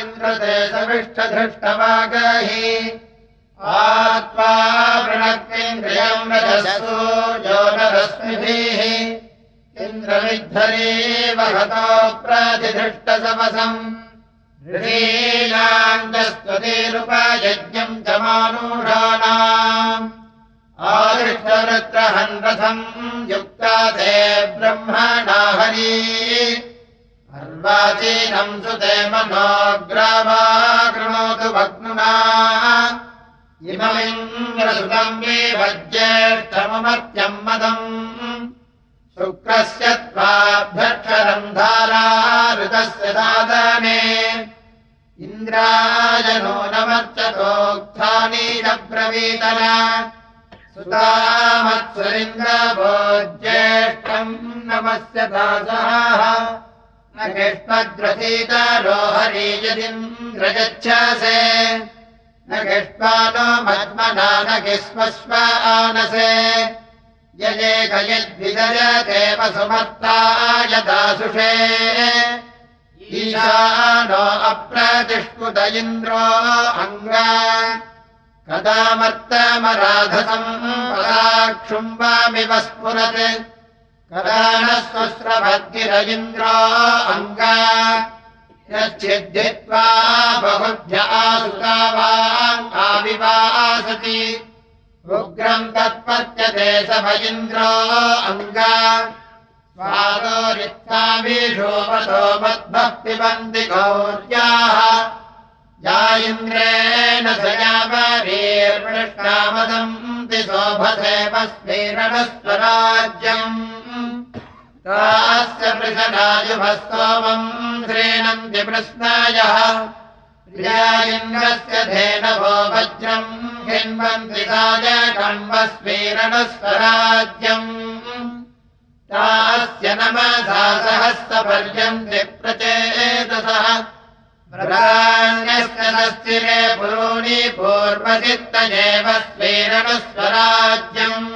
इन्द्रते सविष्टधृष्टवागहि आत्मा वृणक्तिन्द्रियम् रजसो यो नरश्मिभिः इन्द्रविद्धरी वहतो प्रतिधृष्टसमसम् ृपयज्ञम् च मानूढानाम्। आदृष्टवृत्रहन् रथम् युक्ता ते ब्रह्मणा हरी। अर्वाचीनम् सुते मनोग्रावा कृणोतु भग्नुना। इममिन्द्रसुतम् विभज्येष्ठममर्त्यम् मदम्। शुक्रस्य त्वाभ्यक्षरम् धारा ऋतस्य दादने इन्द्रायनो नमर्चतोक्थानि ब्रवीतन सुतामत्सरिन्द्रभो ज्येष्ठम् नमस्य दासाः। न कृष्णद्रसीतरो हरि यदिन्द्रगच्छसे न मद्मना न किस्मस्व आनसे। यजेकयद्विदयते वसुमत्ता यदासुषे। ईशानो अप्रतिष्कुत इन्द्रो अङ्ग पदाक्षुम्बामिव स्फुरत् कदा स्वस्रभद्गिर इन्द्रो अङ्ग। यच्छिद्धित्वा बहुभ्य आविवासति। उग्रम् तत्पत्यते स भजिन्द्रो अङ्ग। स्वादो रिक्ताभिषोपतो मद्भः पिबन्ति गौर्याः या इन्द्रेण यावरीर्पृष्टामदन्ति शोभसेवस्मीरणस्वराज्यम् तास्य पृषराजुभस्तोमम् श्रीणन्ति प्रश्नायः प्रियालिङ्गस्य धेनवो वज्रम् हिन्वन्ति सायकम्बस्मीरणस्वराज्यम् तास्य नमसा सहस्तपर्यन्ति प्रचेतसः प्रधान्यस्य पुरोणि पूर्वचित्तयेव स्वीरणस्वराज्यम्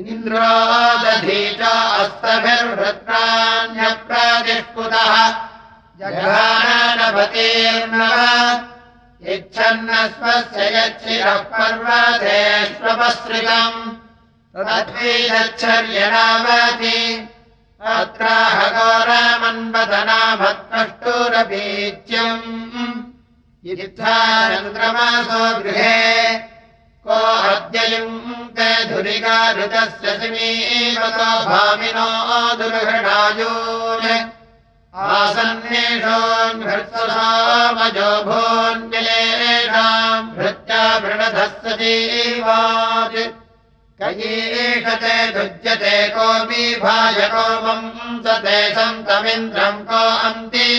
इन्द्रोदधी च अस्तभिर्भृत्राण्यप्रातिष्पुतः जघानपतीर्न इच्छन्न स्वस्य यच्छिरः पर्वतेष्वपश्रितम् तद्वीदच्छर्यणावति अत्राहघोरमन्वदनामत्कष्टोरबीज्यम् इत्थानन्द्रमासो गृहे को अद्ययुङ्क्ते धुरिगारुतस्य समीवतो भामिनो दुर्घणायोन्। आसन्नेषोन्भृत्समजो भोन्यलेषाम् भृत्या वृणधस्य जीवात् कयीषते दुज्यते कोऽपि भाजकोमम् सते सन्तमिन्द्रम् को अन्ति।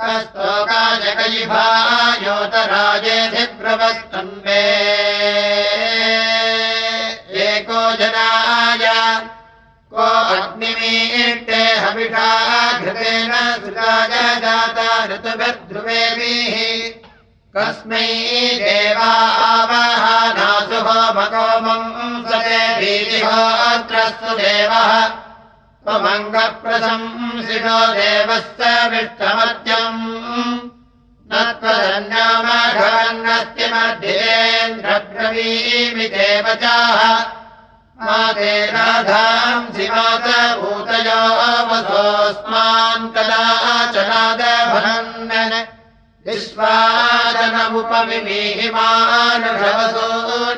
कस्तोकाजकयिभायोतराजेधिब्रवस्तन्वे एको जनाय को अग्निमीष्टे हविषा घृतेन सुराय जाता ऋतुभिर्ध्रुवेभिः कस्मै देवा आवहानासु होमकोमम् सते भीतिहोत्रस्तु देवः। त्वमङ्गप्रशंसिनो देवस्य विष्टमत्यम्। न त्वदन्यामघवन्नस्ति मध्येन्द्रब्रवीमि देवचाः माते राधाम् शिवात भूतयो वसोऽस्मान् कदाचनादभरन्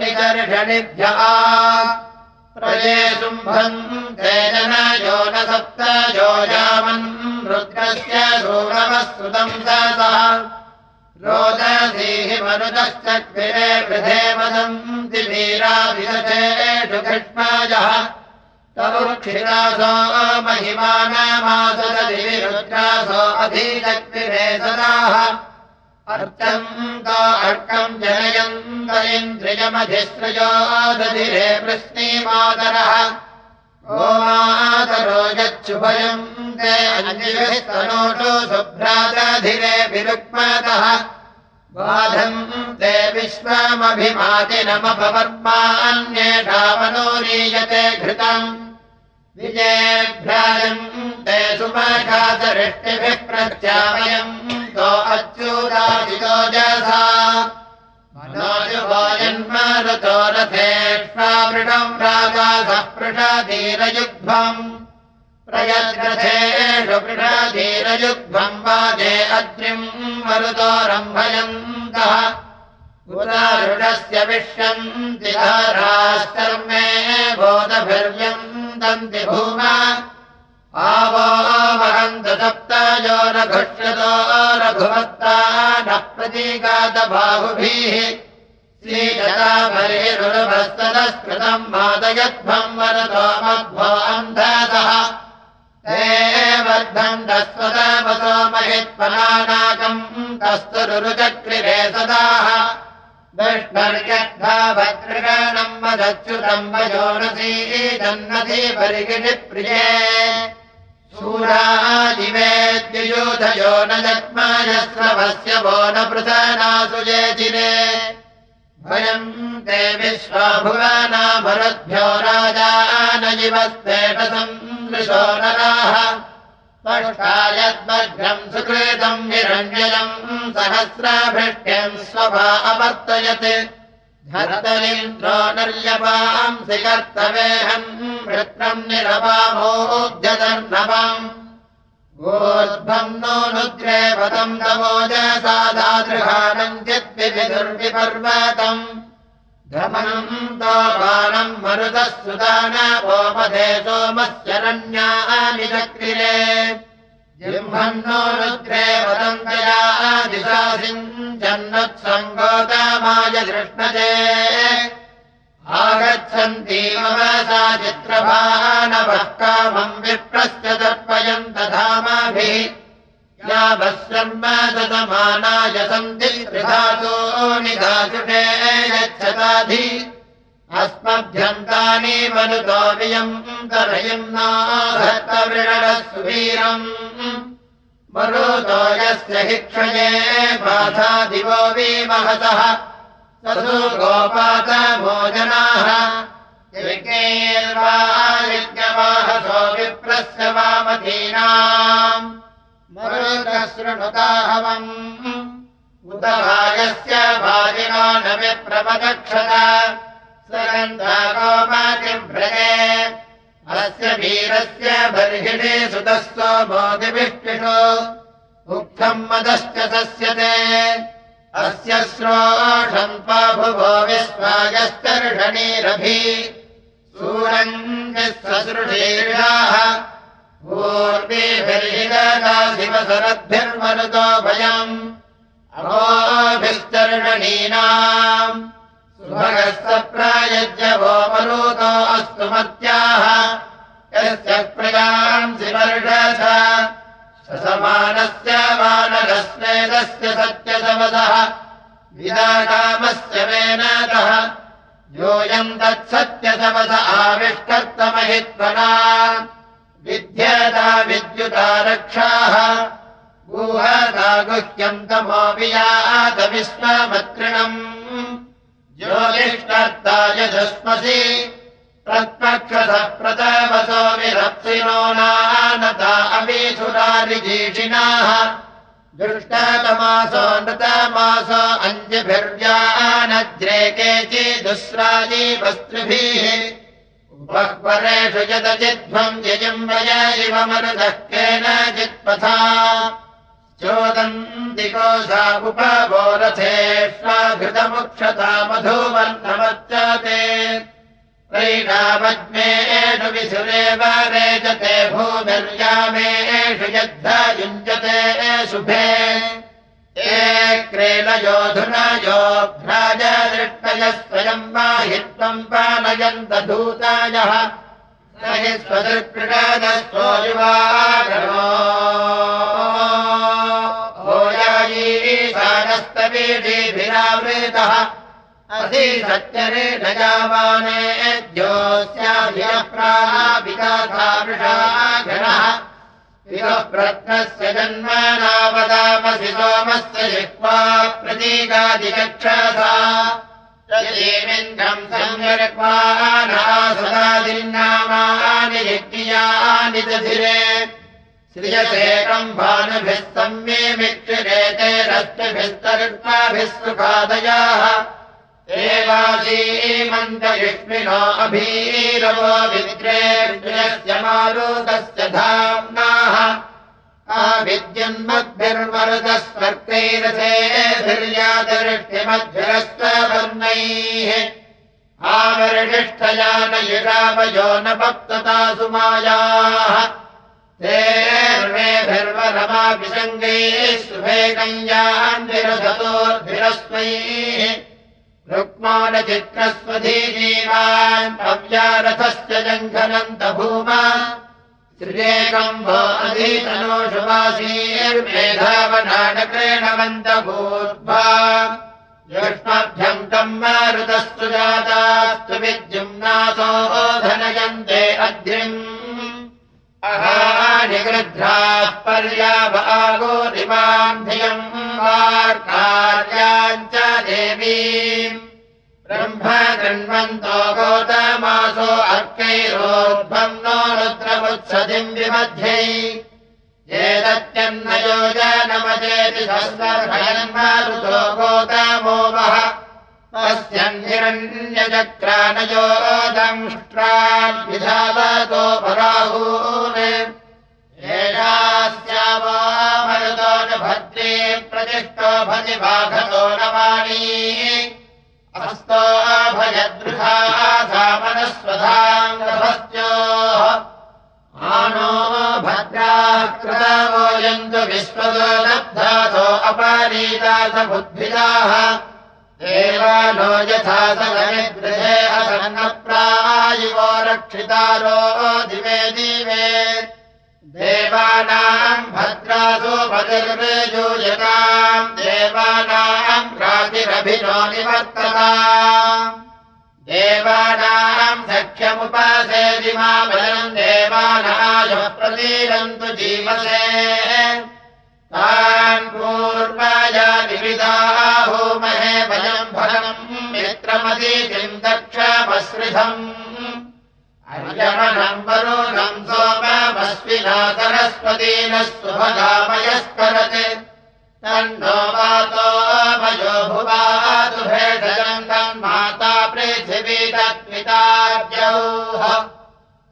निदर्शनिभ्यः प्रजे शुम्भम् तेन यो न सप्त योजामन् रुद्रस्य सूरवस्तुतम् सः रोदसीहि मनुजश्चक्रिरे वृधे वदन्ति वीराभिषेषु कृष्णाजः। तमुक्षिरासो महिमानमासदधिरुद्रासो अधीचक्रिरे सदाः अर्चम् का अर्कम् दधिरे वृष्णीमादरः ओमादरो यच्छुभयम् ते अन्यस्तनोषु शुभ्रादधिरे विरुक्मतः। बाधम् ते विश्वमभिमातिनमपवर्मान्येषामनोरीयते घृतम्। विजेभ्याजम् ते सुमघातरिष्टिभिः प्रत्यामयम् तो अच्युतादितो जसा। मनोजुवाजन्मरुतो रथेष्वामृणम् राजासः पृषधीरयुग्ध्वम् प्रयद्रथेषु पृषधीरयुग्ध्वम् वाजे अग्निम् मरुतोरम्भयन्तः पुरारुणस्य विश्वन्ति धाराश्चर्मे बोधभिर्यन्तन्ति भूमा आवहन्त सप्तयो रघुष्यतो रघुवत्ता न प्रतीगातबाहुभिः श्रीजताभरिरुभस्तदस्कृतम् मादयध्वम् वरतो मध्वो अन्धतः। ते वर्धन्तस्वतवसो महित्पलानाकम् कस्तुरुचक्रिरे सदाः। दृष्टर्यद्धाभद्रगणम् वदच्युतम् वयोनसी जन्नति परिगिणिप्रिये शूराजिवेद्युयूधयो न जग्मायस्रवस्य वो न पृथनासु ये चिरे भयम् ते विश्वाभुवनामरुद्भ्यो राजा न जीवस्तेटसम् दृशो नराः। यद्मघ्रम् सुकृतम् निरञ्जयम् सहस्राभृष्ट्यम् स्वभा अवर्तयत् धरतरिन्द्रो नर्यपांसि कर्तवेहम् वृत्रम् निरपामोद्यतर्नवाम् गोर्ध्वम् नो नुद्रे पदम् तमोजसादादृहानम् चिद्विदुर्विपर्वतम् धमनम् तो बाणम् मरुतः सुदानोपदे सोमस्यरण्यानि चक्रिरे जिह्मन्नो रुद्रे वदन्तया दिशा सिञ्चन्नुत्सङ्गोतमाय कृष्णजे आगच्छन्ती मम सा चित्रभानवः कामम् विप्रस्य दर्पयन्त धामाभिः। यावशर्मदमानाय सन्ति त्रिधातो निधातुषे यच्छताधि। अस्मभ्यन्तानि मनुतो वियम् करयम् नाधत्तवृणरस्वीरम् मरुतो यस्य हि क्षये बाधा दिवो विमहतः। ससु गोपातभोजनाः यज्ञवाहसो विप्रस्य वामधीनाम्। मरुतशृणुताहवम्। उदभागस्य भागिनो न विप्रमदक्षत सरन्दागोपातिभ्रजे अस्य वीरस्य बर्हिणे सुतस्तो मोदिभिष्टिषु उक्थम् मदश्च सस्यते। अस्य श्रोषन्त्वा भुवो विश्वायस्तर्षणीरभि सूरम् ससृशीर्षाः पूर्वीभिर्हिदाशिवसरद्भिर्मरुतो भयम्। अभोभिश्चर्षणीनाम् सुभगस्य वानरस्मेदस्य सत्यसमदः विदाकामस्य मेनतः योऽयम् तत्सत्यसमस आविष्कर्तमहित्वना विद्यता विद्युता रक्षाः। गुहता गुह्यम् तमो वियातविश्वमत्रिणम् ज्योतिष्कर्ता यजस्मसि प्रत्पक्षतः प्रतवसो विरप्सिनो नानता अवीसुरारिजीषिणाः दृष्टतमासो नृतमासो केचिदुस्राजी वस्त्रिभिः उपःपरेषु यदचिध्वम् यजम् वय इव मरुदः केनचित्पथा चोदन्ति कोशा उपवोरथेष्वाघृतमुक्षता मधुवर्णमच्चते ैणामज्मेषु विसुरेव रेजते भूमिर्यामेषु यद्धा युञ्जते शुभे। ते क्रेलयोधुनयो भ्राजदृष्टयः स्वयम् माहित्वम् पानयन्तधूतायः स हि स्वदृक्कृडदस्वो युवागणो ओयायीशानस्तवीभिरावृतः असि सत्यरे न जावाने ज्योस्याभियप्राविकाथावृषाघनः विवप्रत्नस्य जन्मनावदामसि सोमस्य जिह्वा संयर्क्वानासदादिन्नामानि सर्वाणि यज्ञियानि दधिरे। श्रियसेकम् भानुभिः सम्येमिक्षिरेते रश्मिभिस्तर्माभिः सुखादयाः एवासीमन्तयुष्मिनो अभीरवो विद्रेभ्यस्य मारुतस्य धाम्नाः। आविद्यन्मद्भिर्मरुतस्वर्गैरथेभिर्यादृष्टिमद्भिरस्त्वर्णैः आवर्णिष्ठयानयुरावयो न भक्तता सुमायाः। तेर्वेभिर्वरमाभिसङ्गैः सुभेकञ्जान्विरधतोर्भिरस्मैः रुक्मानचित्रस्वधीजीवान् अव्यारथस्य जङ्घनन्त भूमा। त्रिजेकम् भो अधीतनोषवासीर्मेधावनाटक्रेणवन्त भूत्वा युष्मभ्यम् तम् मारुतस्तु जातास्तु विद्युम्नासो धनयन्ते पर्याभागोरिमाम् धियम् वार्कार्याम् च देवीम्। ब्रह्म गृह्णन्तो गोतमासो अर्कैरोद्भम् नो रुद्रमुत्सदिम् विमध्यै। एतत्यन्नयो जनमजेति सस्वर्भयन्मारुतो गोतमो वः। पश्यन्निरण्यचक्रानयो दंष्ट्रान्विधावतो पराहून् एषास्यावो मरुतो न भद्रे प्रतिष्ठो भजि बाघतो न वाणी हस्तो भयदृहा सामनस्वधाङ्गभस्योः आनो भद्राः कृतावोयन्तु विश्वतो लब्धासो अपारीतासमुद्भिदाः देवानो यथा सगमिद्गृहे असन्नप्रायुवो रक्षितारो दिवे दिवे देवानाम् भद्रासो भद्रमेजूयताम् देवानाम् रातिरभिनो निवर्तता देवानाम् जीवसे। तान् पूर्वाया विविधाः भयम् भरम् मित्रमदीतिम् दक्षमसृधम् अर्यमनम् वरुणम् सोम सोममस्विना सरस्वतीनः सुभगामयस्करत् तन्नो वातो मयो भुवातु भेषजम् तम् माता पृथिवी तत्पितार्यौः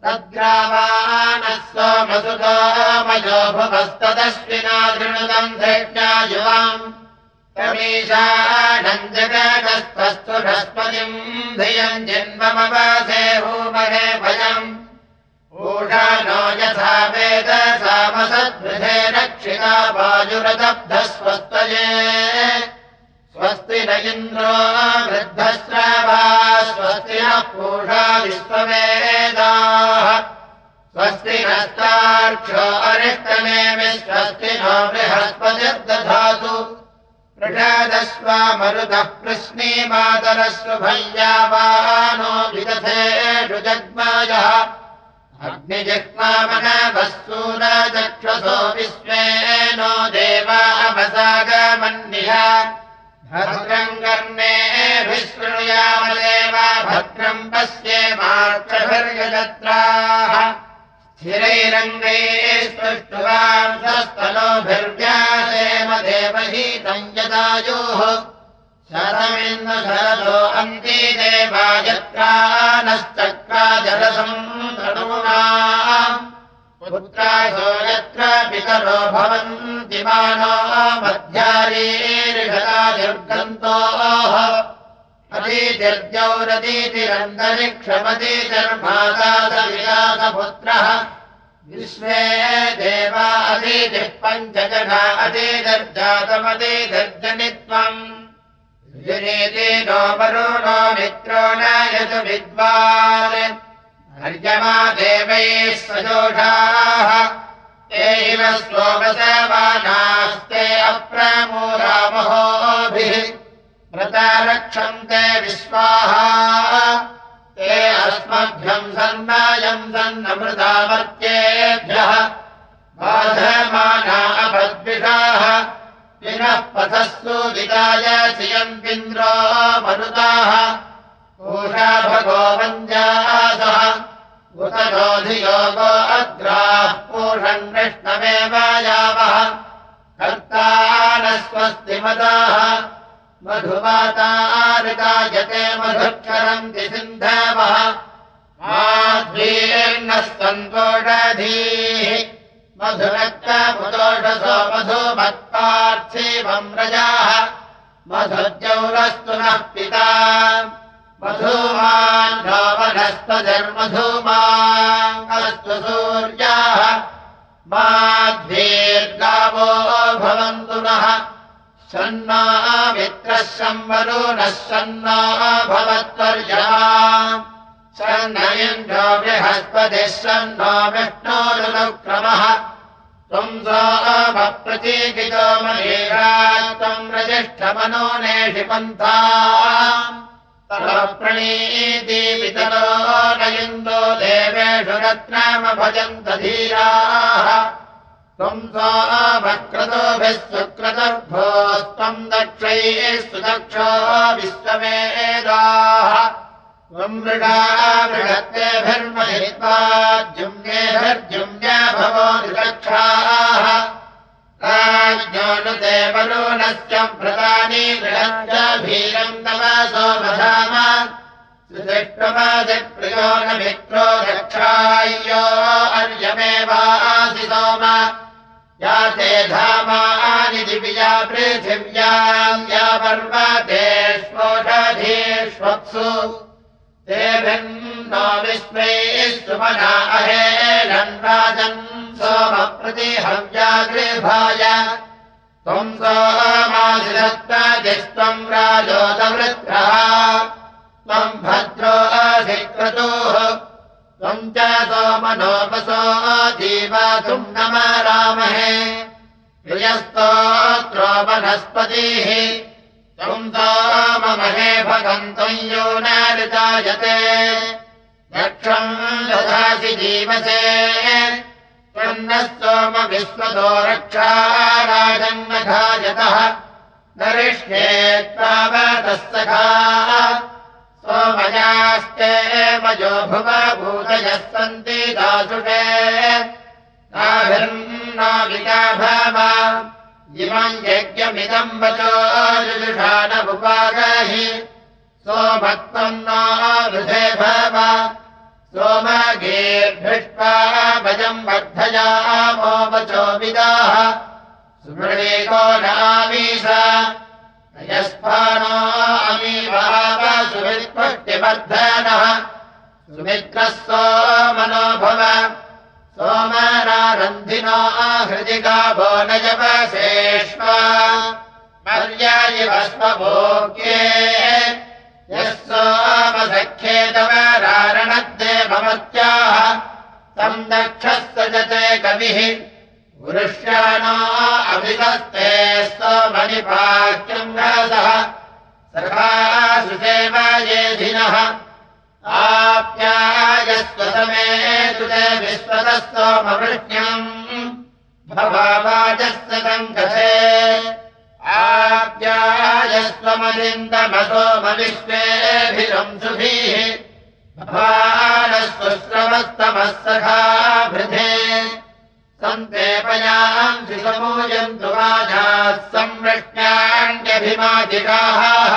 तद्ग्रामाणः सोमसुतो मयो भुवस्तदश्विना धृणुतम् धृष्णा युवाम् कमीशानम् जगतस्तस्तु नस्पतिम् धियम् जन्ममवासे भूमहे भयम् नो यथा वेद सामसद्वृधे रक्षिता वायुरदब्धस्वस्तये स्वस्ति न इन्द्रो वृद्धश्रावा स्वस्ति नः पूषा विश्ववेदाः। स्वस्ति नस्तार्क्ष्यो अरिष्टनेमि स्वस्ति नो बृहस्पतिर्दधातु। प्रषादस्वा मरुतः कृष्णी मातरस्व भय्यावानो विदधेषु जग्मायः अग्निजग्मामनवस्तूरचक्षसो विश्वे नो देवामसागमन्निह भद्रम् कर्णेभिः शृणुयामदेव भद्रम् पश्येमाक्षभिर्यजत्राः स्थिरैरङ्गैः स्पृष्टुवाम् स्वस्तनोभिर्व्यासेम देवहीतम् यदायोः शरदो अन्ति देवायत्रा नश्चक्रा जलसम् तणूना। पुत्रासो यत्र पितरो भवन्ति मानो मध्यारीर्षदादिर्गन्तोः अतीतिर्जौरतीतिरन्तरिक्षमतीतिर्माता सविलासपुत्रः विश्वे देवा अतीतिः पञ्चजना अतीतिर्जातमतीतिर्जनित्वम् वरुणो मित्रो न यतु विद्वान्। अर्यमा देवैः सजोषाः ते इव स्वोपसवानास्ते अप्रमूरामहोभिः व्रता रक्षन्ते विश्वाहा ते अस्मभ्यम् सन्नायम् सन्नमृतामर्त्येभ्यः बाधमाना अपद्विषाः विनः पथस्तु विदाय श्रियन्तिन्द्रो मरुताः ऊषा भगो वञ्जासः। उत रोधियो लोको अग्राः पूषन् विष्णवेव यावः। कर्ता स्वस्ति मदाः। मधुमातारितायते मधुक्षरन्ति सिन्धवः माध्वीर्नः सन्तोषधीः मधुमत्पार्थिवम् रजाः मधुज्यौरस्तु नः पिता। मधूमान्धर्मधूमास्तु सूर्याः। माध्वीर्गावो भवन्तु नः। सन्ना मित्रः संवरो नः सन्ना भवत्वर्या सन्न इन्द्रो बृहस्पतिः सन्नो विष्णोरुक्रमः मनीरा त्वम् रजिष्ठमनो नेषि पन्था। प्रणीति पितरो नयन्दो देवेषु रत्नामभजन्त धीराः। त्वम् सोमक्रतोभिः सुक्रतुर्भोस्त्वम् दक्षैः सुदक्षो विश्वमेदाः त्वम् मृगा मृगत्तेभिर्महित्वा जुम्नेभिर्जुम्य भवो निरक्षाः राज्ञोनुते वरुणस्य व्रतानि गृहञ्जभीरम् तव सोमधाम सुदिष्टमादिप्रियो न मित्रो रक्षाय्यो अर्यमेवासि सोम या ते दिव्या पृथिव्याम् या पर्वतेष्वोषधीष्वप्सु अहेलन् राजन् सोमप्रतिहव्यागृभाय त्वम् सोमादिदत्तदिस्त्वम् राजोदवृत्रः त्वम् भद्रो अधिक्रतुः। त्वम् च सोमनोपसो जीवातुम् नमरामहे प्रियस्तोत्रो वनस्पतिः सोममहे भगन्तम् यो न ऋतायते दक्षम् ददासि जीवसे। त्वन्नः सोम विश्वतो रक्षा राजन्नघायतः दरिष्ये त्वावतः सखा सोमयास्ते मजो भुव भूतयः सन्ति दासुषे। ताभिर्नो विगाभव इमम् यज्ञमिदम् वचो जुषाणमुपागहि। सोमत्वम् न वृधे भव। भजम् वर्धयामो वचो विदाः सुमृणेको नामीश यस्फानो अमीवाव सुमित्पुष्टिवर्धनः सुमित्रः सोमनो भव सोमनारन्धिनो हृदि गावो न जवशेष्वा पर्यायिवस्मभोग्ये यः सोमसख्ये तव रारणद्देवमत्याः तम् दक्षः सजते कविः। वृष्याणो अभिधस्ते सोमनिपाक्यम् रसः सखासुसेव येधिनः आप्यायस्वसमे तुते विश्वतः सोमवृष्ण्यम् भवावाजस्य सङ्कथे आप्यायस्वमलिन्दमसोमविश्वेभिरंसुभिः भवानस्वश्रवस्तमः सखा वृधे सन्तेपयाम् शिशमूयन्तु वाजाः संवृष्ट्याण्यभिमादिकाः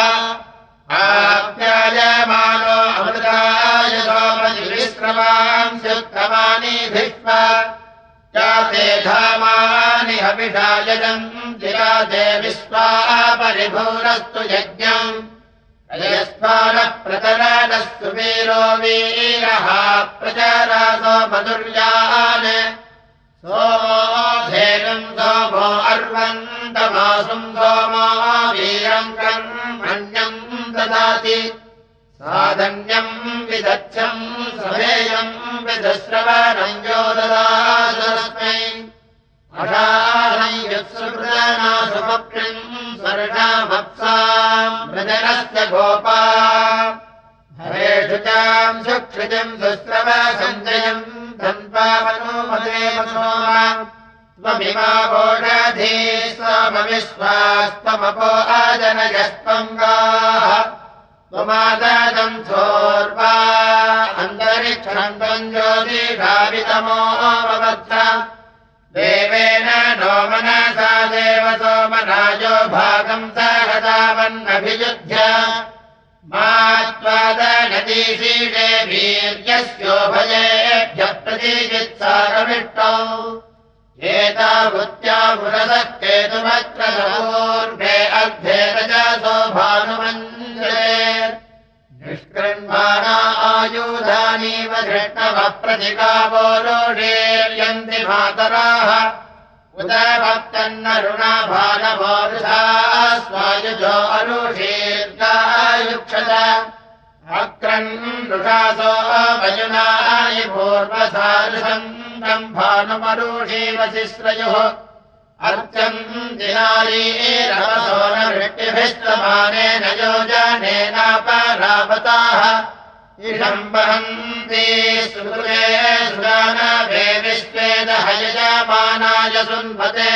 आप्यायमानो अमृताय स्युत्तमानि भिष्म। जाते धामानि हविषायजम् जिराते विश्वा परिभूरस्तु यज्ञम् अयस्मानः प्रतरानस्तु वीरो वीरः प्रचारासो मधुर्यान्। सोमो अर्वन्तमासुम् सोमो वीरम् साधन्यम् विदच्छम् समेयम् विदश्रवणम् यो ददास्मै अषाढम् यत्सुकृतनासुमप्रिम् स्वर्णामप्साम् मृदनस्य गोपा। हरेषु चाम् सुक्षितिम् सुस्रव सञ्जयम् धन्वामनो मदेव सोम त्वमिमा वोषधी स्वमविश्वास्त्वमपो अजनयस्त्वङ्गाः त्वमादम् सोर्वा। अन्तरि तिष्ठन्तम् ज्योतिषावितमोऽवबद्ध देवेन नो मनसा देव सोमराजो भागम् सहतावन्नभियुध्य। मा त्वादनदीशीषे वीर्यस्योभयेभ्यः प्रतीचित्सारमिष्टौ एतावृत्या पुरसः केतुमत्र अर्धे रजसो आयुधानीव धृष्णवः प्रतिकावो लोढेर्यन्ति मातराः भानवोरुषा स्वायुजो अक्रन् नृषासो वयुनानि पूर्वसारुषम् भानुमरुषीवशिश्रयोः अर्चम् दिनारीरवसो न वृत्तिभिस्तमानेन योजनेनापरावताः इषम्बहन्ति सुकृते सुदानवे विश्वेदहयजमानाय सुन्वते।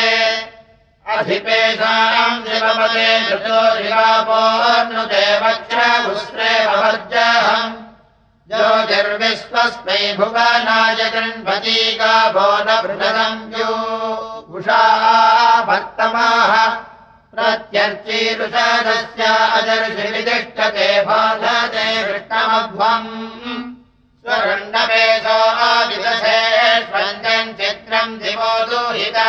अधिपेषाम् शिवपदे धृतो शिवापोर्नुते वक्ष्रभुस्रे भवर्जहम् ज्योतिर्विश्वस्मै भुवनाय गृह्णती गाभो न भृतम् यो उषा भक्तमाः प्रत्यर्चीरुषदस्य अजर्षिवितिष्ठते बाधते कृष्णमध्वम् स्वरण्डवेशो चित्रम् दिवो दुहिता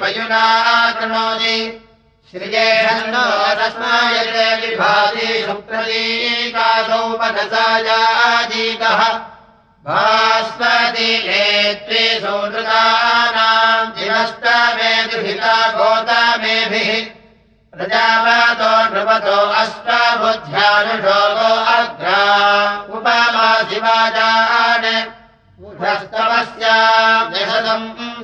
वयुना कृणोति श्रियेषन्नो रस्मायते विभाति सुप्रतीकासौ मनसायाजीकः भास्वति नेत्रे सोनृतानाम् दिवस्तमेदुहिता गोतामेभिः प्रजावातो नृपतो अष्टाबुद्ध्यानुषोगो अग्रा। उपमा शिवाजान् उभस्तवस्याम्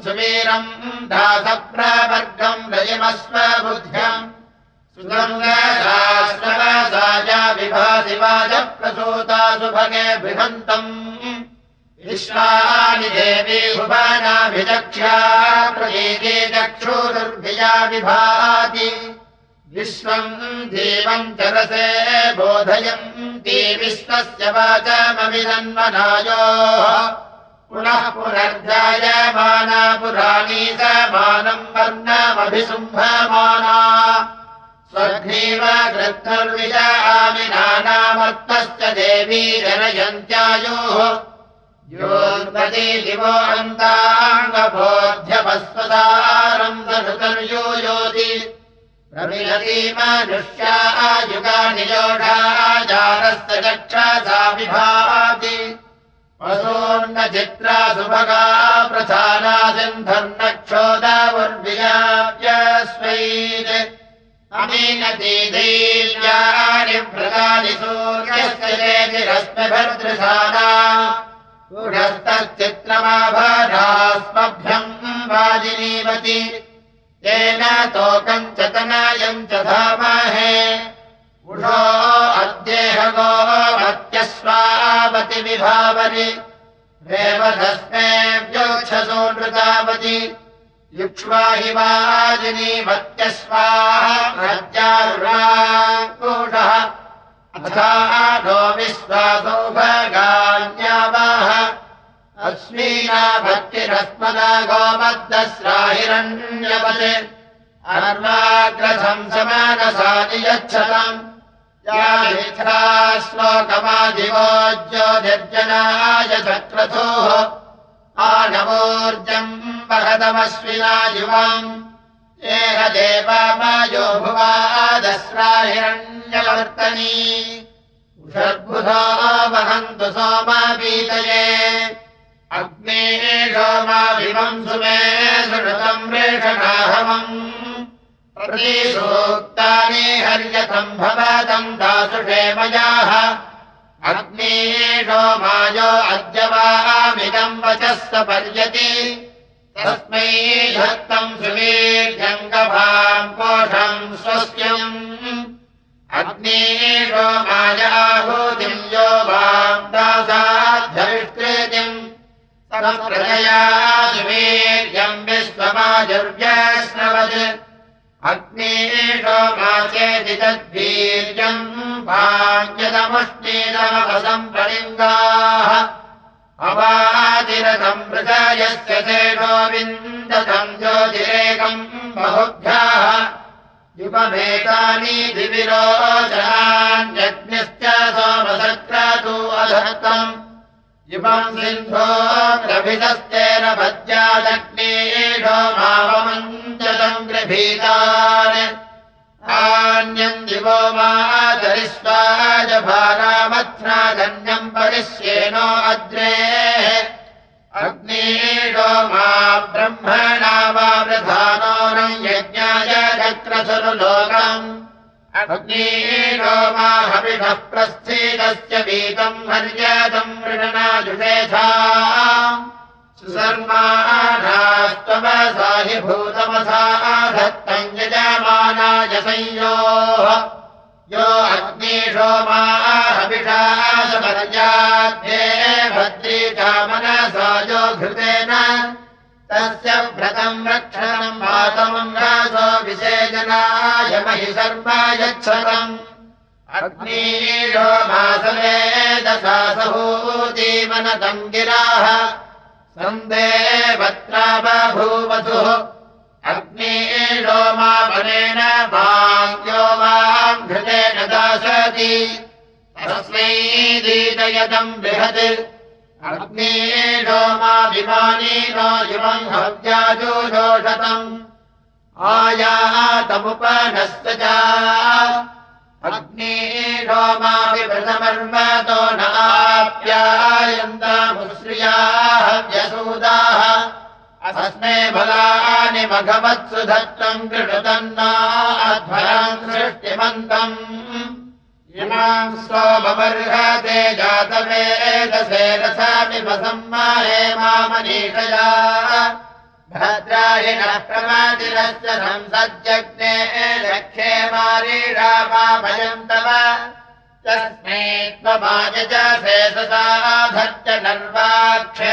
सुवीरम् दासप्रवर्गम् रजमस्वबुद्ध्यम् सुगङ्गशास्त्रवसाया विभासिवाजप्रसूता सुभगे बृहन्तम् विश्वानि देवी भुवनाभिचक्ष्या प्रतीति चक्षुरुर्भिया विभाति। विश्वम् देवम् चरसे बोधयन्ति विश्वस्य वाचमविदन्वनायोः पुनः पुनर्जायमाना पुराणी समानम् वर्णमभिसुम्भमाना। स्वघ्नीव कृत्तर्विजामिनानामर्थश्च देवी जनयन्त्यायोः योन्पति दिवो अन्ताङ्गबोध्यपस्वदारम् दनुतर्यो योति। योढाजारस्य चक्षसा विभाति। वसून्न चित्रा सुभगा प्रधाना सिन्धर्नक्षोदावर्वियाप्यस्वैत् अमीनति दैव्यानि व्रतानि सूर्यस्य चेतिरश्मिभर्दृशाना पुरस्तश्चित्रमाभारास्मभ्यम् वाजिनीवति तेन तोकम् च तनायम् च धामहे। उषो अद्येहगो भक्त्यस्वावति विभावरि रेवधस्मेऽव्योक्षसो नृतावति। युक्ष्वा हि वाजिनीवत्यस्वाहा भगान्यावाह अस्मीना भक्तिरस्मदा गोमद्दस्राहिरण्यवत् अर्वाग्रथम् समानसानि यच्छतम् या मिथ्रा श्लोकमादिवोज्योतिर्जनाय चक्रथोः आनवोर्जम् वहदमश्विना युवाम् एह देवामायो भुवादस्राहिरण्यवर्तनी षड्बुधो वहन्तु सोमापीतये। अग्ने सोमाभिवम् सुमे सुषतम् रेषणाहवम् प्रतिसूक्तानि हर्यथम् भवतम् दासुषे मयाः। अग्ने सोमायो अद्य वामिदम् वचः स पर्यति तस्मै धत्तम् सुवीर्यङ्गभाम् पोषम् स्वस्यम् अग्ने सोमायाहूतिम् यो वाम् दासाध्यविष्कृतिम्। प्रजया सुवीर्यम् विश्वमाजुर्यश्नवत् अग्ने सोमा चेति तद्वीर्यम् वाञ्यतमुष्णीतमपदम् प्रलिङ्गाः अवादिरथम् मृगयस्य चेषो विन्दतम् ज्योतिरेकम् बहुभ्याः युपमेतानि सोमसक्रतु अधत्तम्। युपम् सिन्धो ग्रभितस्तेन भज्यादग्नेषो मावमञ्जतम् गृभीतान् मातरिष्वाज भारामथ्नागन्यम् परिश्येनो अद्रे अग्नीडो मा ब्रह्मणा वा प्रधानो न यज्ञाय चक्रसुरुलोकम् अग्नीडो मा हविषः प्रस्थितस्य वीतम् मर्यादम् भूतमसा धत्तम् यजमानाय संयोः यो अग्निशो माहविषासपर्याध्ये भद्रीकामनसा यो घृतेन तस्य व्रतम् रक्षणम् मातमम् रासो विसेचनाय महि सर्व यच्छतम्। अग्नीशो मासवेदसा सहूतीमनतम् गिराः सन्देवत्रा अग्नीषो मापनेन भाग्यो माम् घृतेन दासति तस्मै दीतयतम् बृहत्। अग्नीषो माभिमानीनो युवम् हव्याजोषोषतम् आयातमुपनस्त नाप्यायन्तामुश्रियाः व्यसूदाः। अस्मे फलानि भगवत्सु धत्तम् कृतन्नाध्वरम् सृष्टिमन्तम्। इमाम् सोममर्हते जातवेदसे रसामि वसम्माहे मामनीषया भद्रायिणः प्रमातिरस्य संसज्जग्ने लक्ष्ये मारीषा मा भयम् तव तस्मै त्वमाय च शेषसाधत्य नर्वाक्षे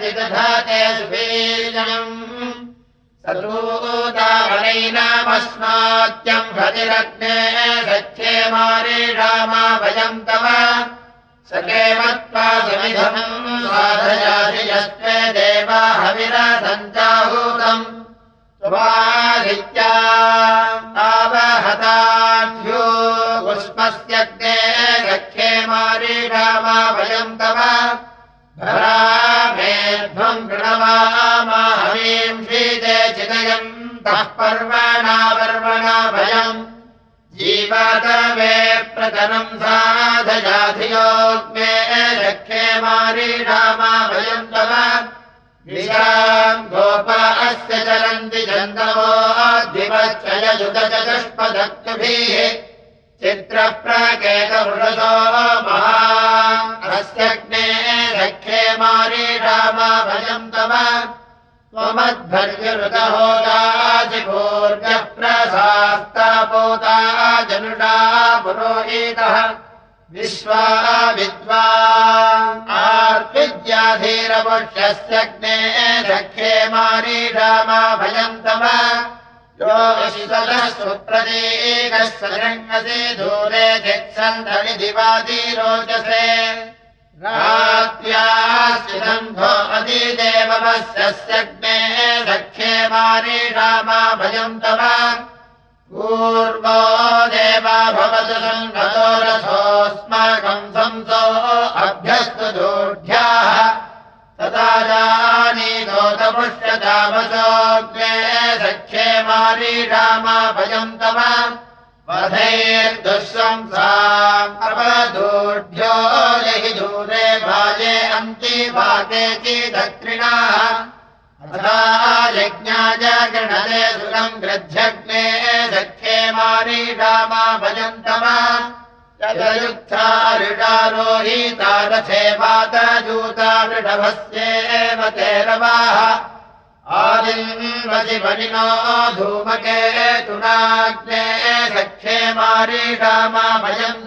जिदधाते सुबीजनम् सतूतावनैनामस्मात्यम् भतिरग्ने सख्ये मारीषामा भयम् तव सकेमत्वा समिधम् साधयासि यस्मे देवा हविरसञ्चाहूतम् त्वादित्या आवहताभ्यो पुष्पस्यग्ने सख्ये मारीषामा भयम् तव भरामेध्वम् कृणवामा हवीम् शीते चिदयम् तः पर्वणा पर्वणा भयम् मे प्रतनम् साधयाधियोग्ने लक्ष्ये मारीषामा भयम् तव। विशाम् गोप अस्य चरन्ति चन्दवोद्धिपच्चययुत चतुष्पदक्तुभिः चित्रप्रकेतवृषसो महा अस्यग्ने लक्ष्ये मारीषामा भयम् तव त्वमद्भर्यऋतहोदाजिभूर्यः प्रसास्तापोता जनुषा पुरोहितः विश्वा विद्वा आर्विद्याधीरपुष्यस्यग्ने सख्ये मारीषामा भयम् तव यो विश्वतः सुप्रतीकः सरङ्गसि दूरे चित्सन्धनि दिवादिरोचसे रात्र्याश्चिदन्धो अतिदेवमस्यग्ने मारीषामा भयम् तव। पूर्वो देवा भवतु सङ्गतो रथोऽस्माकम् संसो अभ्यस्तु दोढ्याः। तदा जानीतोतपुष्यतामसोऽग्ने सख्ये मारीषामा भयम् तव। वधैर्दुःशंसामवदूढ्यो यहि दूरे भाजे अन्ति चिदत्रिणाः अथा यज्ञाय गृणते सुरम् गृध्यग्ने सख्ये मारीषामा भजन्तम। यदयुक्ता ऋडारोहीता रथे मातजूता वृषभस्येव ते रवाः आदिन्वजिमनिनो धूमके तुनाग्ने सख्ये मारीषामा भयम्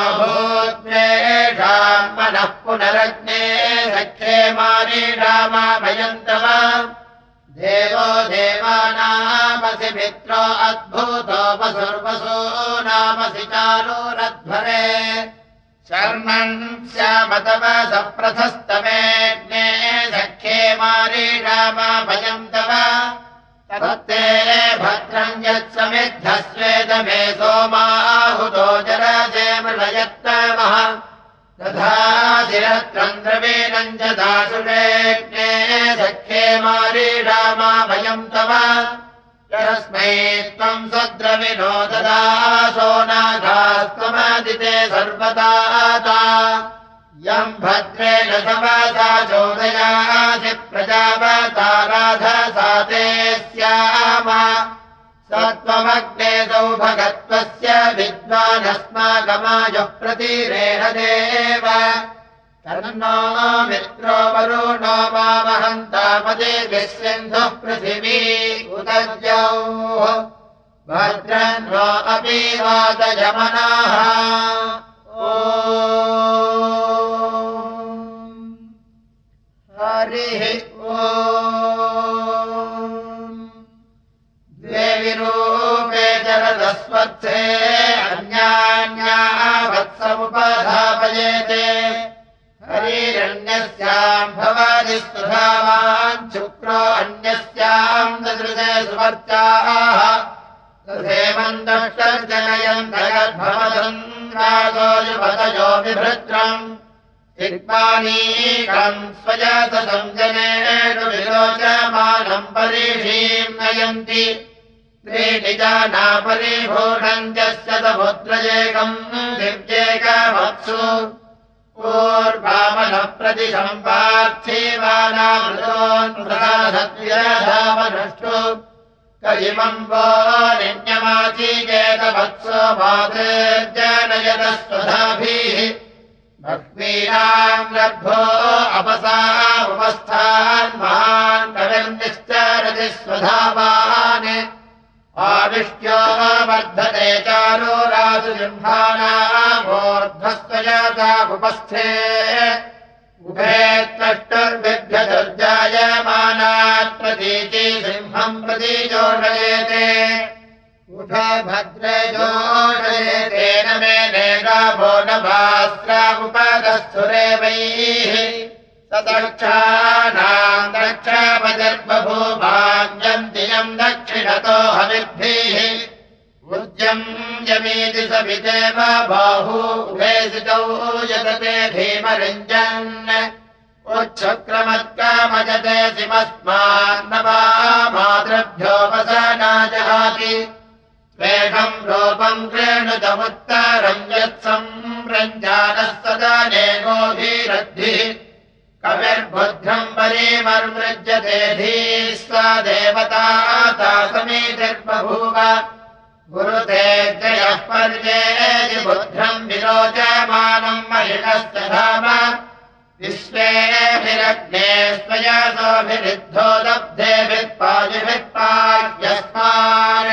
मनः पुनरग्ने सख्ये मारीडामा भयन्तव देवो देवानामसि मित्रो अद्भुतोपसुर्वसो नामसि चारोरध्वरे। शर्मन् श्यामतव सप्रथस्तमेऽग्ने सख्ये मारीडामा भयम् तव तत्ते भद्रम् यत्समिद्धस्वेदमे सोमाहुतो जरजे मृळयत्तमः तथा च दासुषेज्ञे सख्ये मारीडामा भयम् तव। यस्मै त्वम् सद्रविनो ददासो नागास्त्वमदिते सर्वदाता यम् भद्रेण समासा चोदयासि प्रजावताराधसा सत्त्वमग्ने सौभगत्वस्य विद्वानस्माकमायुः प्रतिरेण देव। तन्नो मित्रो वरुणो मामहन्तामदे सिन्धुः पृथिवी भद्रन्नो अपि वादयमनाः। ओ हरिः त्रीणि जाना परिभूषम् यस्य समुद्रजेकम् दिव्येकवत्सु पूर्वामनप्रतिशम् पार्थिवानामृतोन्मृताधद्व्यधामनष्टु कयिमम् वो निन्यमाचीकेतवत्सो मातृर्जनयतस्वधाभिः भक्तीनाम् लब्धो अपसा उपस्थान् महान् कविर्निश्चरति स्वधावान् आविष्ट्यो वर्धते चारो रासु सिंहानामोर्ध्वस्त्वजातामुपस्थे उभे त्वष्टुर्विभ्यदुर्जायमानात्मतीति सिंहम् प्रति जोषयेते। उठ भद्रे जोषयेतेन मे नेगाभो न भास्रामुपदस्थुरेवैः सदक्षाणाम् दक्षापजर्बभूभाग्यन्ति यम् दक्षिणतो हविर्भिः उद्यम् यमीति सविदेव बाहू उभेसितौ यतते भीमरिञ्जन् उच्छक्रमत्कामजते सिमस्मान्नवा मातृभ्योपसनाजहाति स्वेषम् रूपम् क्रेणुतमुत्तरम् यत्संरञ्जानः सदानेकोभिरद्भिः कविर्बुद्धम् परीमर्मृज्यते धीः सा देवता समीतिर्बभूव। गुरुते जयः पर्येति बुद्धम् विरोचमानम् महिषश्च धाम। विश्वेभिरग्ने स्वयसोभिरुद्धो लब्धेभित्पादिभित्पाद्यस्मान्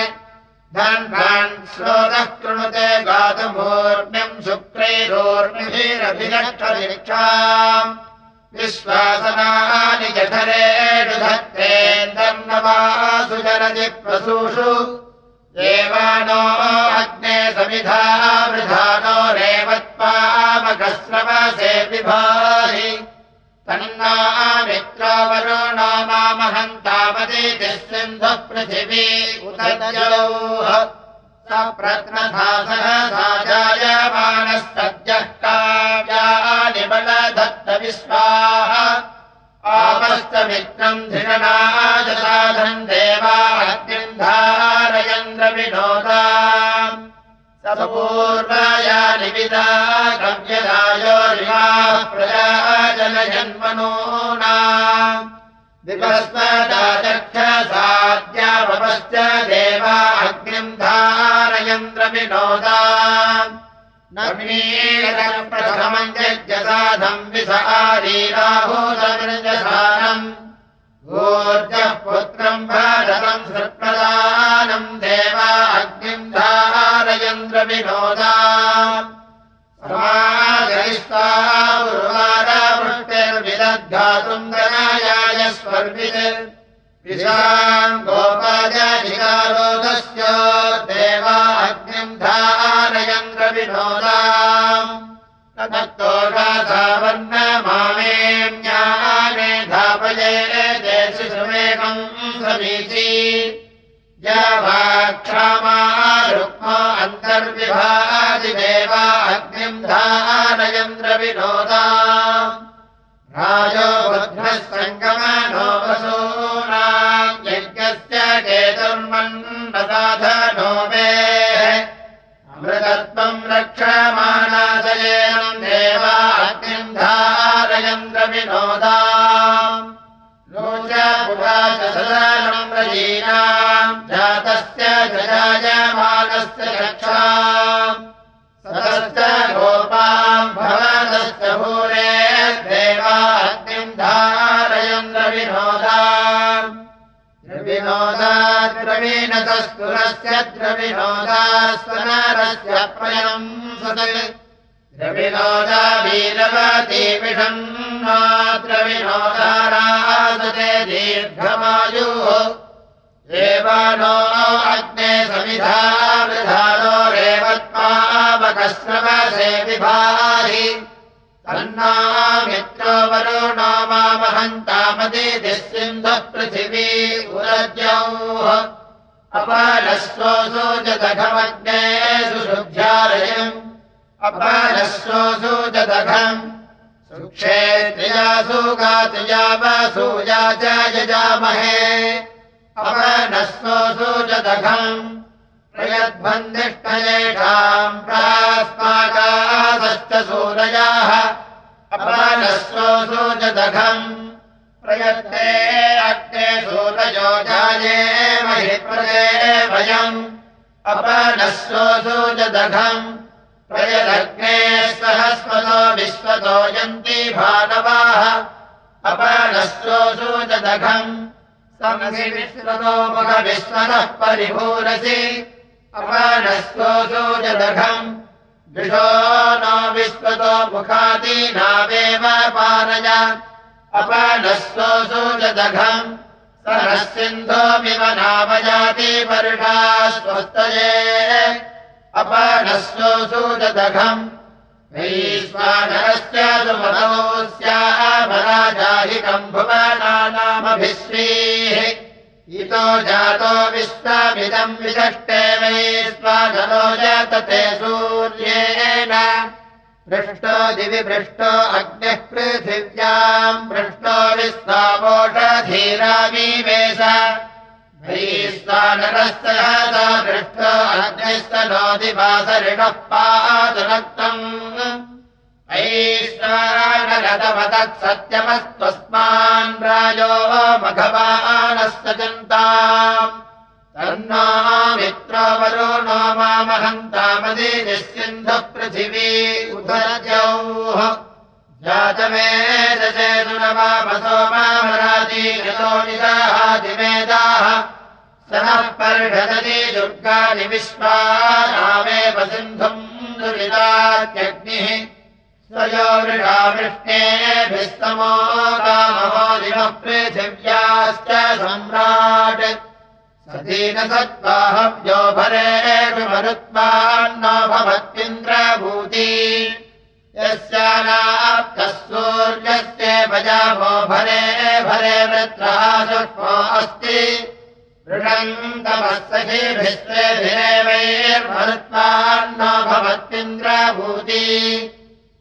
धन्वान् श्रोतः कृणुते गातमूर्म्यम् शुक्रैरोर्मिभिरभिरक्षरिक्षाम् विश्वासनानि जठरेषु धत्तेन्दर्नवासु जरति प्रसूषु। देवानो अग्ने समिधा वृधानो रेवत्पामकस्रवसे विभाहि। तन्ना मित्रो वरुणो मामहन्तावदिति सिन्धुः पृथिवी उदजौः स प्रत्नधासः साजायमानस्तद्यः काव्यानि बलधत्तविश्वाः आपस्तमित्रम् धिषणाजसाधन् देवा अग्निम् धारयन्द्रविनोदा। सपूर्वायानि विदा कव्यदायोरिमाः प्रजाजनजन्मनूना विपस्वदाचक्षसाद्यापश्च देवा अग्निम् धारय प्रथमम् यज्ञसाधम् विषारीराभूतमृजसानम् ऊर्जः पुत्रम् भारतम् सृप्रदानम् देवा अग्निम् धारयन्द्रविनोदा समाजयिष्टापुर्वारावृष्टिर्विदद्धातुम् गणायाय स्वर्वित्। विशाम् गोपाजाधिकारोदस्य तत्तोषाधावन्न मामेऽन्याने धापये देशिषुमेकम् समीची। क्षमा रुक्मा अन्तर्विभाजिदेवा अग्निम् धारयन्द्रविनोदा राजो रजीनाम् जातस्य जजायमानस्य रक्षा सदस्य गोपाम् भवतश्च भूरे देवा अग्निम् धारयन्द्रविनोदा द्रविनोदा द्रवीणतस्तुरस्य द्रविनोदा स्वनरस्य प्रयम् सद द्रविनोदा वीरवती विषन्नाद्रविनोदारादते दीर्घमायुः देवानो अग्ने समिधा रेवत्मावकस्रवसे विभाहि तन्ना मित्रो वरुणो मामहन्तामदिः सिन्धः पृथिवी उरज्यौः अपरस्वोऽसो जदघमग्ने सुशुभ्यारयम् अपरस्वोऽसो जदघम् सुक्षेत्रियासु गातुया वसूया च यजामहे जदघम् प्रयद्बन्धिष्ठयेषाम् प्रास्माकासश्च सूरयाः जदघम् प्रयत्ते अग्ने सूरयो जाये महि प्रदे वयम् अपनस्वोऽसो सहस्वतो विश्वतो यन्ति भानवाः जदघम् समसि विश्वतो मुखविश्वतः परिभूरसि। अपनस्वोऽसो जदघम् विशो नो विश्वतो मुखादीनावेव पानय। अपनस्वोऽसो जदघम्। सरः सिन्धोमिव नामजाति वर्षा स्वस्तये अपनस्वोऽसो जदघम् वैश्वानरस्य सुमतोऽस्यामराजाहिकम् भुवनानामभिश्रीः इतो जातो विश्वमिदम् विदष्टे वैश्वानरो जातते सूर्येण। पृष्टो दिवि पृष्टो अग्निः पृथिव्याम् पृष्टो विश्वामोषधीरावीवेश वैश्वानरस्य पृष्टो अग्निस्तनोदिवासरिणः पादुनक्तम् ऐश्वानरतमतत् सत्यमस्त्वस्मान् राजो मघवानस्य चिन्ताम्। तन्नो मित्रो वरुणो मामहन्तामदि निश्चिन्धः पृथिवी उभरजौः जातमेदचेतुरवामसो मामराजी यतो निदाहादिमेदाः स नः पर्षदति दुर्गानि विश्वा नामेव सिन्धुम् दुरितात्यग्निः स्वयो वृषा वृष्णेभिस्तमो कामहो दिवः पृथिव्याश्च सम्राट् सतीनसत्त्वाहव्यो भरेषु मरुत्वान्नो भवत्विन्द्रभूति यस्यानाप्तः सूर्यस्य भजामो भरे भरे सुष्मो अस्ति। ऋषन्तमस्सखिभिस्त्रेभिरेवैर्मरुत्वान्नो भवत्विन्द्रभूति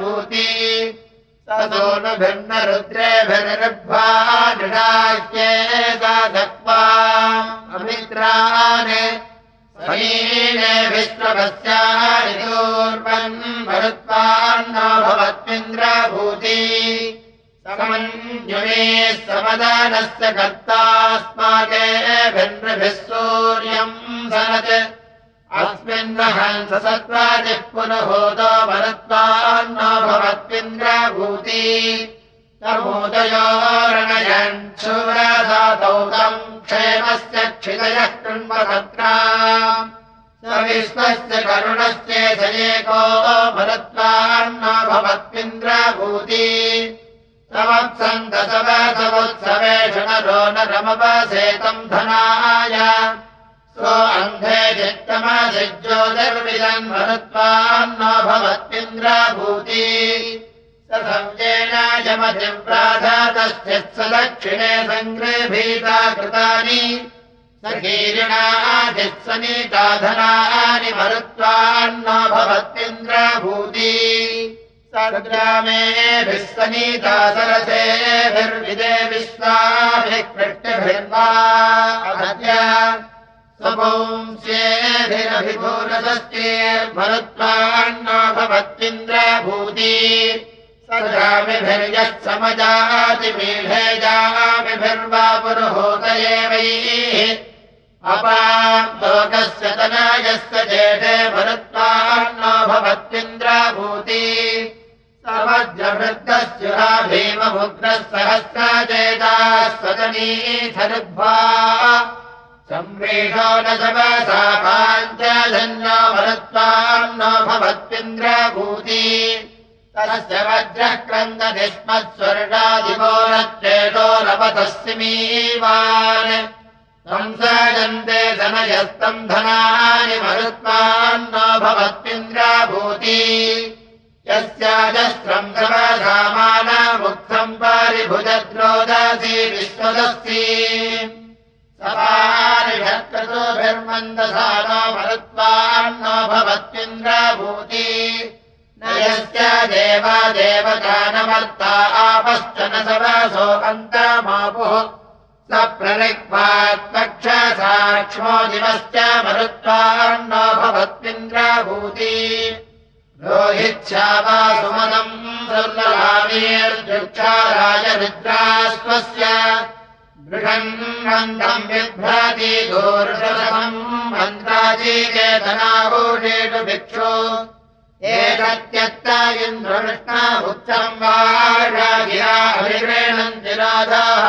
भवत्मिन्द्रभूति तदोनुभिर्न रुद्रेभिर्भ्वा दृढाह्ये गाधक्वा अमित्रान् समीने विश्वभस्यारिदूर्वन् मरुत्वान्नो भवत्मिन्द्रभूति। समञ्जुमे समदानस्य कर्तास्माकेभिन्नभिः सूर्यम् सनत् अस्मिन्नहंस सत्त्वादिः पुनहोदो भरत्वान्न भवत्विन्द्रभूति। तमोदयोरणयन् शूरसातौ तम् क्षेमस्य क्षितयः कृण्वतत्रा स विश्वस्य करुणस्य सयेको भरत्वान्न भवत्विन्द्रभूति। समत्सन्दसवसवोत्सवेषु नरो न रमवसेतम् धनाय सो अन्धे चित्तमसिज्योतिर्विदन् भरत्वान्न भवत्विन्द्रभूति स संज्ञेन यमतिव्राधातस्य स दक्षिणे सङ्गृभीता कृतानि। स कीरिणाधिस्वनीताधनानि मरुत्वान्न भवत्विन्द्रभूति सद्रामेभिः सनीता सरसेभिर्विदे विश्वाभिः कृष्णभिर्वा अभद्य स्वपुंस्येभिरभिभूरसस्येर्भरत्वान्न भवत्विन्द्रभूति। सद्रामिभिर्यः समजातिमीढेजामिभिर्वा पुरुहोदये वैः अपान्तोकस्य तनायस्य जेठे भरत्वान्न भवत्विन्द्रभूति। समज्रभृद्धस्य भीममुग्रः सहस्रजेताः स्वतनीथरुद्भा सम्प्रेषो न समसा पाञ्चजन्यो भरत्वान्न भवत्विन्द्रभूति तस्य वज्रः क्रन्दति स्म स्वर्गादिवो रत्रेतो रपतस्मिमीवान् संसजन्ते धनयस्तम् धनानि मरुत्वान्न भवत्विन्द्राभूति यस्याजस्त्रम् समसामानमुक्तम् पारिभुजद्रोदसी विश्वदस्ति सपारिषत्कृतोभिर्मन्दसानो मरुत्वान्न न यस्य देवा देवतानमर्ता आपश्च न सवसो अन्तमापुः स प्ररिक्वात्पक्षसाक्ष्मो दिवश्च मरुत्वान्न भवत्विन्द्रभूति रोहिच्छावा सुमनम् सुर्ललामीर्जुक्षाराय रुद्राश्वस्य बृहन् मन्दम् बिभ्राति दोर्षसमम् मन्त्राजीकेतनाभूषेषु भिक्षु। एतत्यत्त इन्द्रकृष्णा उत्तम् वा गिरा अभिगृह्णन्ति राधाः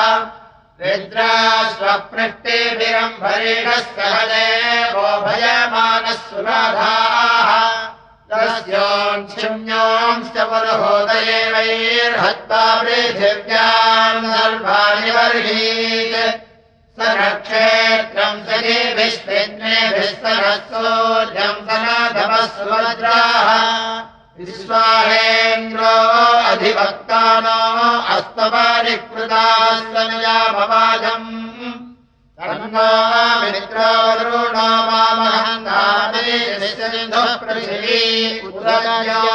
रुद्राश्वपृष्टिभिरम्भरेण सहदेवो भयमानः सुराधाः तस्योऽंशुन्योंश्च पुरोदये वैर्हत्वा पृथिव्याम् सर्वाणि वर्हीत्। स रक्षेत्रम् सखे विश्वेन्द्रेभिः सरस्वोर्जम् सनातमः सुभद्राः विश्वाहेन्द्रो अधिवक्तानो अस्तवारिकृतास्वनुयामवाजम् तन्नो मामहङ्गामे पृथिवी उदयो